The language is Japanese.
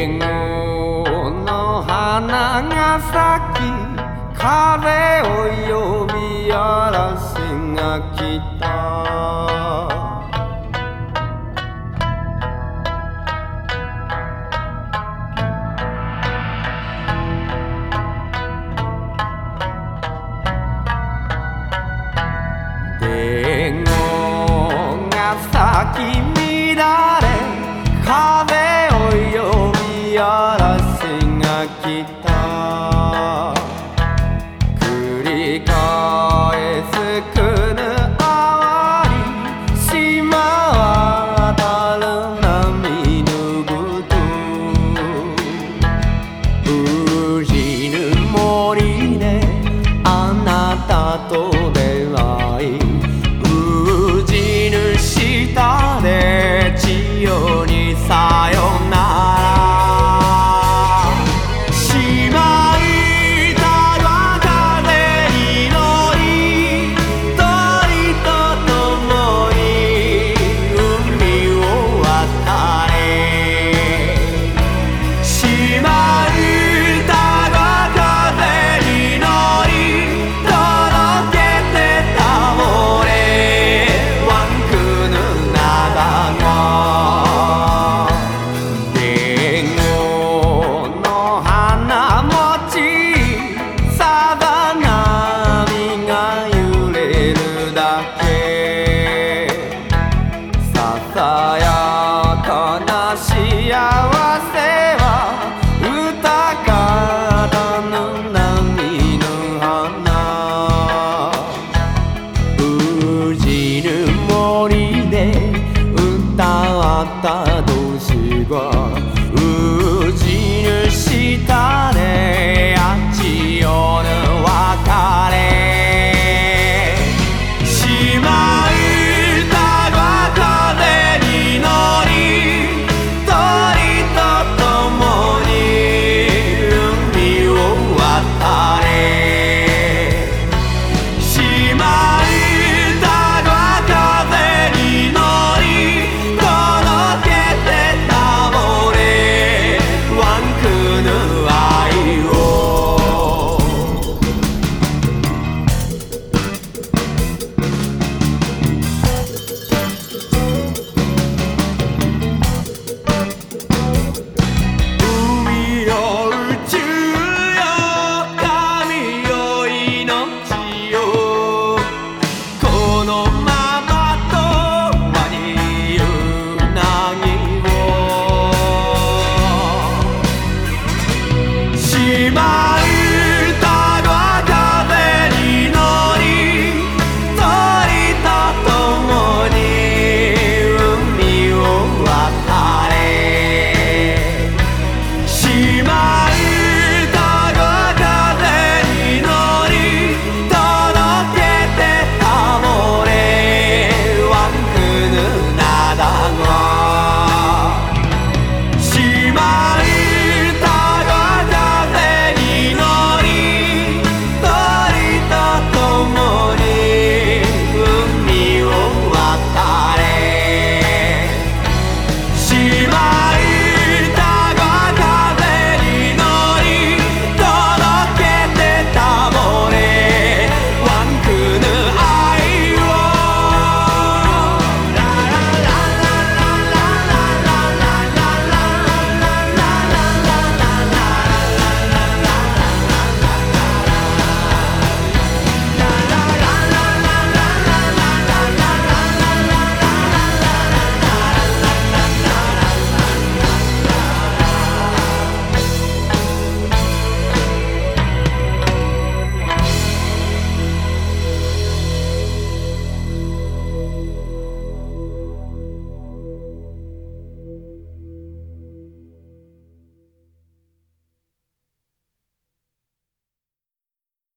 英語の花が咲き彼を呼び嵐が来た。電話が咲き乱れ風を呼ぶ horas sem aqui